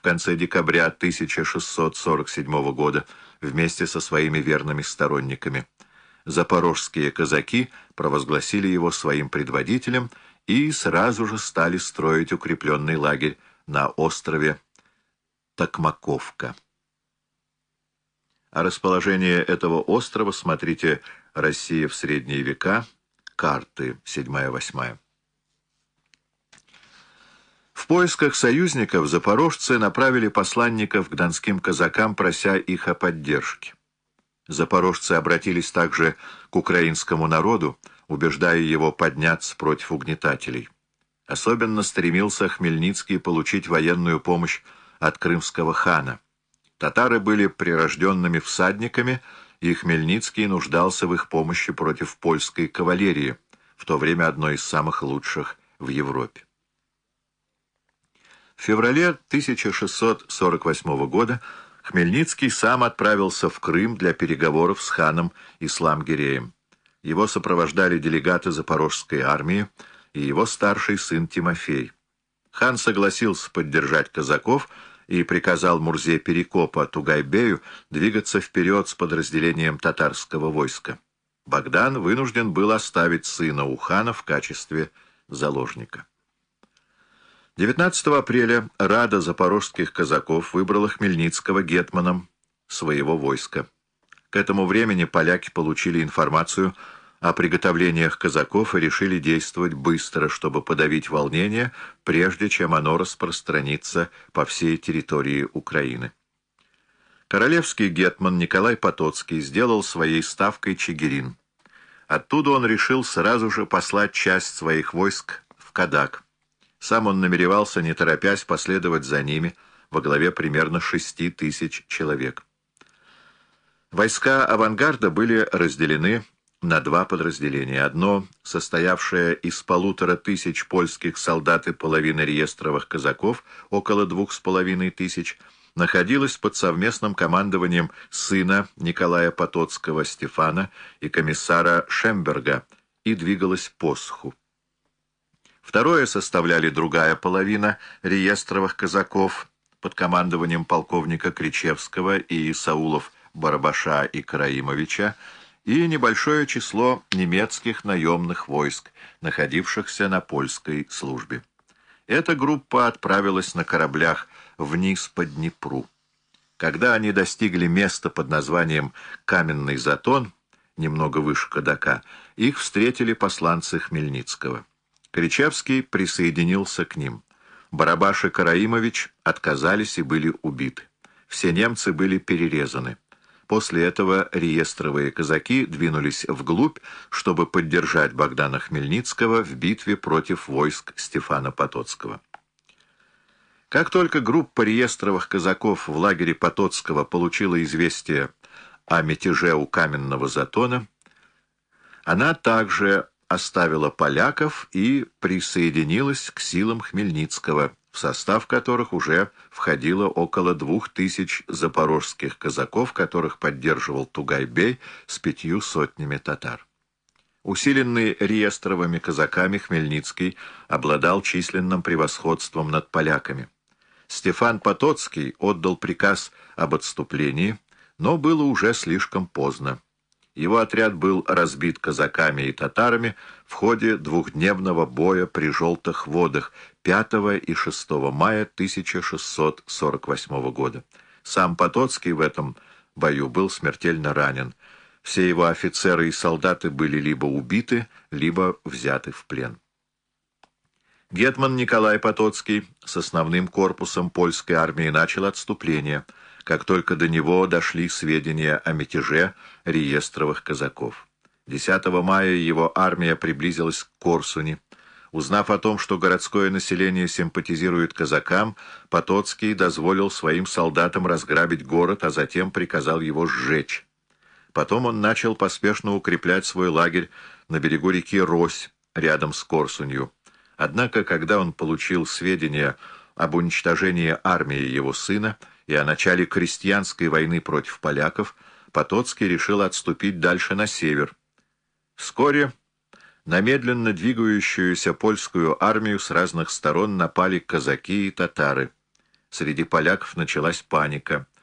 в конце декабря 1647 года вместе со своими верными сторонниками. Запорожские казаки провозгласили его своим предводителем и сразу же стали строить укрепленный лагерь на острове Токмаковка. О расположении этого острова смотрите «Россия в средние века», карты 7-8. В поисках союзников запорожцы направили посланников к донским казакам, прося их о поддержке. Запорожцы обратились также к украинскому народу, убеждая его подняться против угнетателей. Особенно стремился Хмельницкий получить военную помощь от крымского хана. Татары были прирожденными всадниками, и Хмельницкий нуждался в их помощи против польской кавалерии, в то время одной из самых лучших в Европе. В феврале 1648 года Хмельницкий сам отправился в Крым для переговоров с ханом Ислам-Гиреем. Его сопровождали делегаты Запорожской армии и его старший сын Тимофей. Хан согласился поддержать казаков и приказал Мурзе Перекопа Тугайбею двигаться вперед с подразделением татарского войска. Богдан вынужден был оставить сына у хана в качестве заложника. 19 апреля Рада запорожских казаков выбрала Хмельницкого гетманом своего войска. К этому времени поляки получили информацию о приготовлениях казаков и решили действовать быстро, чтобы подавить волнение, прежде чем оно распространится по всей территории Украины. Королевский гетман Николай Потоцкий сделал своей ставкой Чигирин. Оттуда он решил сразу же послать часть своих войск в Кадак. Сам он намеревался, не торопясь, последовать за ними, во главе примерно шести тысяч человек. Войска авангарда были разделены на два подразделения. Одно, состоявшее из полутора тысяч польских солдат и половины реестровых казаков, около двух с половиной тысяч, находилось под совместным командованием сына Николая Потоцкого Стефана и комиссара Шемберга и двигалось по Сху. Второе составляли другая половина реестровых казаков под командованием полковника Кричевского и Саулов Барабаша и Караимовича, и небольшое число немецких наемных войск, находившихся на польской службе. Эта группа отправилась на кораблях вниз по Днепру. Когда они достигли места под названием «Каменный затон», немного выше Кадака, их встретили посланцы Хмельницкого. Кричевский присоединился к ним. Барабаш и Караимович отказались и были убиты. Все немцы были перерезаны. После этого реестровые казаки двинулись вглубь, чтобы поддержать Богдана Хмельницкого в битве против войск Стефана Потоцкого. Как только группа реестровых казаков в лагере Потоцкого получила известие о мятеже у Каменного Затона, она также оставила поляков и присоединилась к силам Хмельницкого, в состав которых уже входило около двух тысяч запорожских казаков, которых поддерживал Тугайбей с пятью сотнями татар. Усиленный реестровыми казаками Хмельницкий обладал численным превосходством над поляками. Стефан Потоцкий отдал приказ об отступлении, но было уже слишком поздно. Его отряд был разбит казаками и татарами в ходе двухдневного боя при Желтых водах 5 и 6 мая 1648 года. Сам Потоцкий в этом бою был смертельно ранен. Все его офицеры и солдаты были либо убиты, либо взяты в плен. Гетман Николай Потоцкий с основным корпусом польской армии начал отступление – как только до него дошли сведения о мятеже реестровых казаков. 10 мая его армия приблизилась к Корсуни. Узнав о том, что городское население симпатизирует казакам, Потоцкий дозволил своим солдатам разграбить город, а затем приказал его сжечь. Потом он начал поспешно укреплять свой лагерь на берегу реки Рось, рядом с Корсунью. Однако, когда он получил сведения об уничтожении армии его сына, и о начале крестьянской войны против поляков, Потоцкий решил отступить дальше на север. Вскоре на медленно двигающуюся польскую армию с разных сторон напали казаки и татары. Среди поляков началась паника.